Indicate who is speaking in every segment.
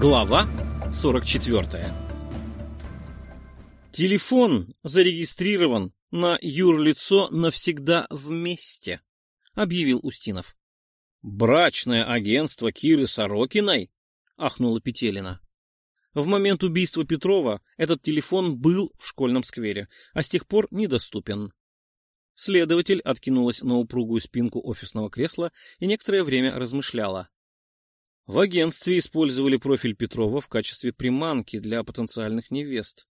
Speaker 1: Глава 44 Телефон зарегистрирован на юрлицо навсегда вместе, объявил Устинов. Брачное агентство Киры Сорокиной? ахнула Петелина. В момент убийства Петрова этот телефон был в школьном сквере, а с тех пор недоступен. Следователь откинулась на упругую спинку офисного кресла и некоторое время размышляла. В агентстве использовали профиль Петрова в качестве приманки для потенциальных невест.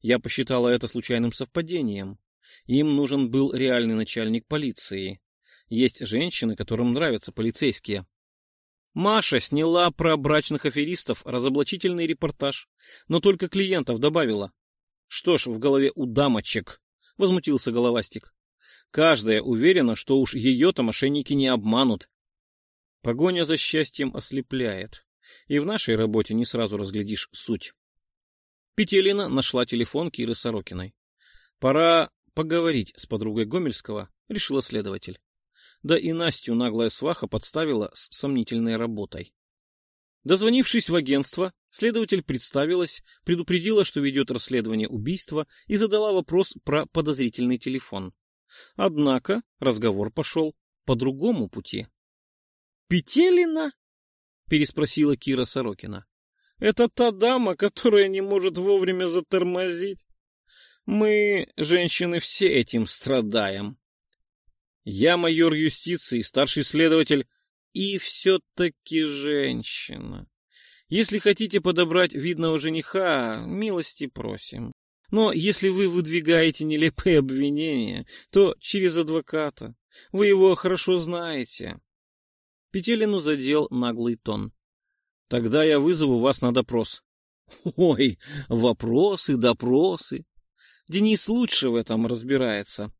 Speaker 1: Я посчитала это случайным совпадением. Им нужен был реальный начальник полиции. Есть женщины, которым нравятся полицейские. Маша сняла про брачных аферистов разоблачительный репортаж, но только клиентов добавила. Что ж в голове у дамочек, — возмутился Головастик. Каждая уверена, что уж ее-то мошенники не обманут. Погоня за счастьем ослепляет, и в нашей работе не сразу разглядишь суть. Петелина нашла телефон Киры Сорокиной. Пора поговорить с подругой Гомельского, решила следователь. Да и Настю наглая сваха подставила с сомнительной работой. Дозвонившись в агентство, следователь представилась, предупредила, что ведет расследование убийства и задала вопрос про подозрительный телефон. Однако разговор пошел по другому пути. — Петелина? — переспросила Кира Сорокина. — Это та дама, которая не может вовремя затормозить. Мы, женщины, все этим страдаем. Я майор юстиции, старший следователь и все-таки женщина. Если хотите подобрать видного жениха, милости просим. Но если вы выдвигаете нелепые обвинения, то через адвоката. Вы его хорошо знаете. Петелину задел наглый тон. Тогда я вызову вас на допрос. Ой, вопросы, допросы. Денис лучше в этом разбирается.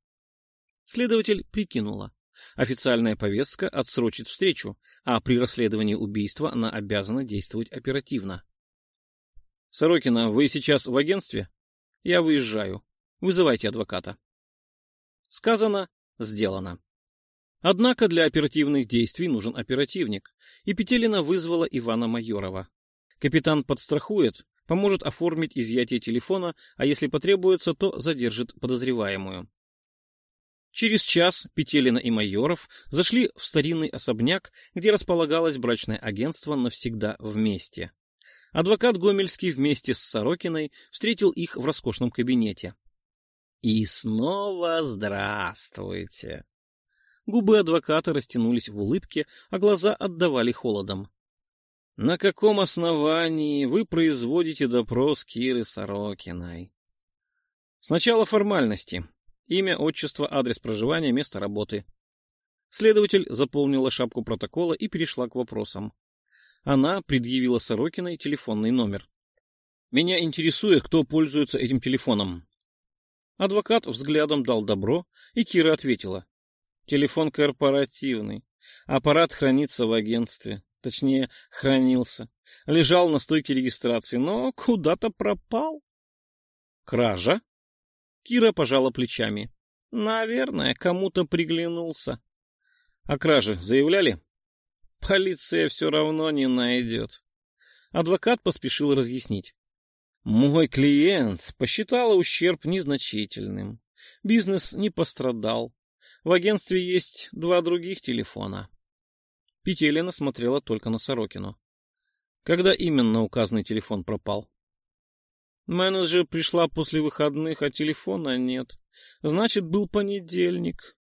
Speaker 1: Следователь прикинула. Официальная повестка отсрочит встречу, а при расследовании убийства она обязана действовать оперативно. Сорокина, вы сейчас в агентстве? Я выезжаю. Вызывайте адвоката. Сказано, сделано. Однако для оперативных действий нужен оперативник, и Петелина вызвала Ивана Майорова. Капитан подстрахует, поможет оформить изъятие телефона, а если потребуется, то задержит подозреваемую. Через час Петелина и Майоров зашли в старинный особняк, где располагалось брачное агентство навсегда вместе. Адвокат Гомельский вместе с Сорокиной встретил их в роскошном кабинете. И снова здравствуйте. Губы адвоката растянулись в улыбке, а глаза отдавали холодом. На каком основании вы производите допрос Киры Сорокиной? Сначала формальности. Имя, отчество, адрес проживания, место работы. Следователь заполнила шапку протокола и перешла к вопросам. Она предъявила Сорокиной телефонный номер. «Меня интересует, кто пользуется этим телефоном». Адвокат взглядом дал добро, и Кира ответила. «Телефон корпоративный. Аппарат хранится в агентстве. Точнее, хранился. Лежал на стойке регистрации, но куда-то пропал». «Кража?» Кира пожала плечами. «Наверное, кому-то приглянулся». «О краже заявляли?» Полиция все равно не найдет. Адвокат поспешил разъяснить. Мой клиент посчитал ущерб незначительным. Бизнес не пострадал. В агентстве есть два других телефона. Петелина смотрела только на Сорокину. Когда именно указанный телефон пропал? Менеджер пришла после выходных, а телефона нет. Значит, был понедельник.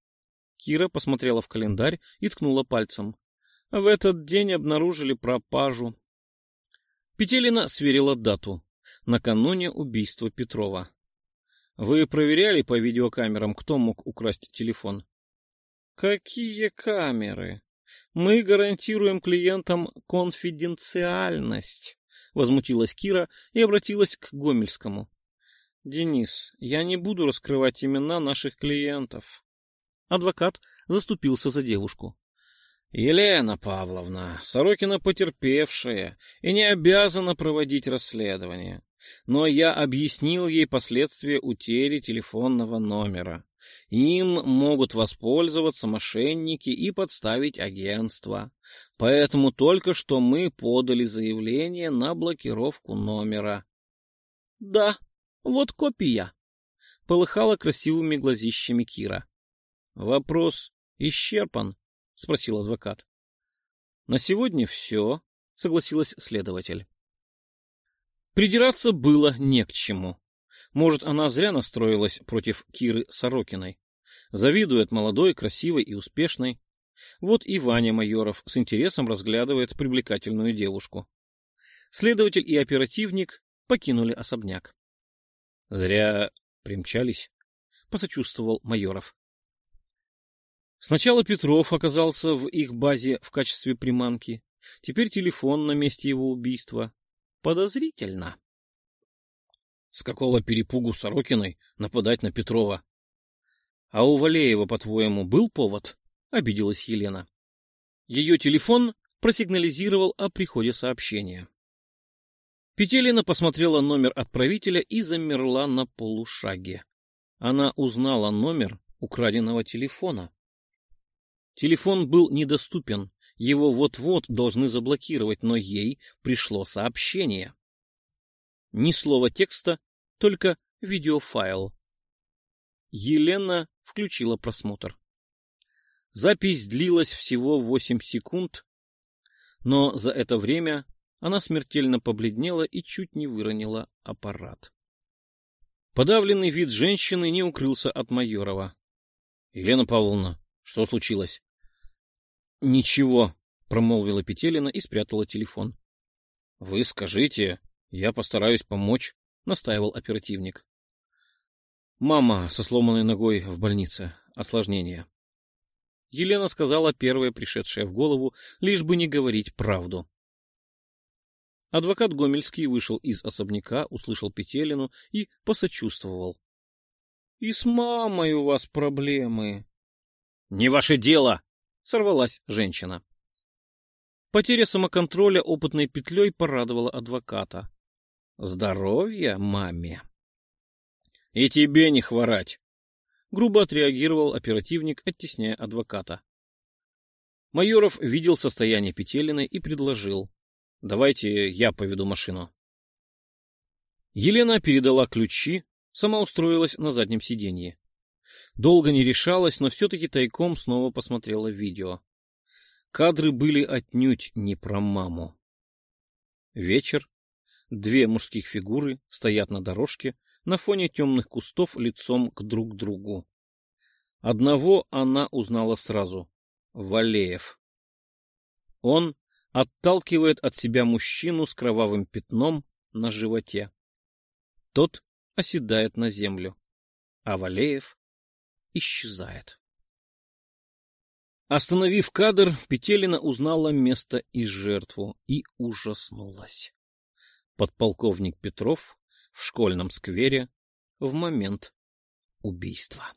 Speaker 1: Кира посмотрела в календарь и ткнула пальцем. В этот день обнаружили пропажу. Петелина сверила дату. Накануне убийства Петрова. Вы проверяли по видеокамерам, кто мог украсть телефон? Какие камеры? Мы гарантируем клиентам конфиденциальность, возмутилась Кира и обратилась к Гомельскому. Денис, я не буду раскрывать имена наших клиентов. Адвокат заступился за девушку. Елена Павловна, Сорокина потерпевшая и не обязана проводить расследование. Но я объяснил ей последствия утери телефонного номера. Им могут воспользоваться мошенники и подставить агентство. Поэтому только что мы подали заявление на блокировку номера. — Да, вот копия. Полыхала красивыми глазищами Кира. — Вопрос исчерпан? — спросил адвокат. — На сегодня все, — согласилась следователь. Придираться было не к чему. Может, она зря настроилась против Киры Сорокиной. Завидует молодой, красивой и успешной. Вот и Ваня Майоров с интересом разглядывает привлекательную девушку. Следователь и оперативник покинули особняк. — Зря примчались, — посочувствовал Майоров. Сначала Петров оказался в их базе в качестве приманки, теперь телефон на месте его убийства. Подозрительно. С какого перепугу Сорокиной нападать на Петрова? А у Валеева, по-твоему, был повод? Обиделась Елена. Ее телефон просигнализировал о приходе сообщения. Петелина посмотрела номер отправителя и замерла на полушаге. Она узнала номер украденного телефона. Телефон был недоступен, его вот-вот должны заблокировать, но ей пришло сообщение. Ни слова текста, только видеофайл. Елена включила просмотр. Запись длилась всего восемь секунд, но за это время она смертельно побледнела и чуть не выронила аппарат. Подавленный вид женщины не укрылся от Майорова. — Елена Павловна, что случилось? — Ничего, — промолвила Петелина и спрятала телефон. — Вы скажите, я постараюсь помочь, — настаивал оперативник. Мама со сломанной ногой в больнице. Осложнение. Елена сказала первое пришедшее в голову, лишь бы не говорить правду. Адвокат Гомельский вышел из особняка, услышал Петелину и посочувствовал. — И с мамой у вас проблемы. — Не ваше дело! — сорвалась женщина. Потеря самоконтроля опытной петлей порадовала адвоката. Здоровья маме. И тебе не хворать. Грубо отреагировал оперативник, оттесняя адвоката. Майоров видел состояние Петелиной и предложил. Давайте я поведу машину. Елена передала ключи, сама устроилась на заднем сиденье. Долго не решалась, но все-таки тайком снова посмотрела видео. Кадры были отнюдь не про маму. Вечер, Две мужских фигуры стоят на дорожке на фоне темных кустов лицом к друг другу. Одного она узнала сразу — Валеев. Он отталкивает от себя мужчину с кровавым пятном на животе. Тот оседает на землю, а Валеев исчезает. Остановив кадр, Петелина узнала место и жертву и ужаснулась подполковник Петров в школьном сквере в момент убийства.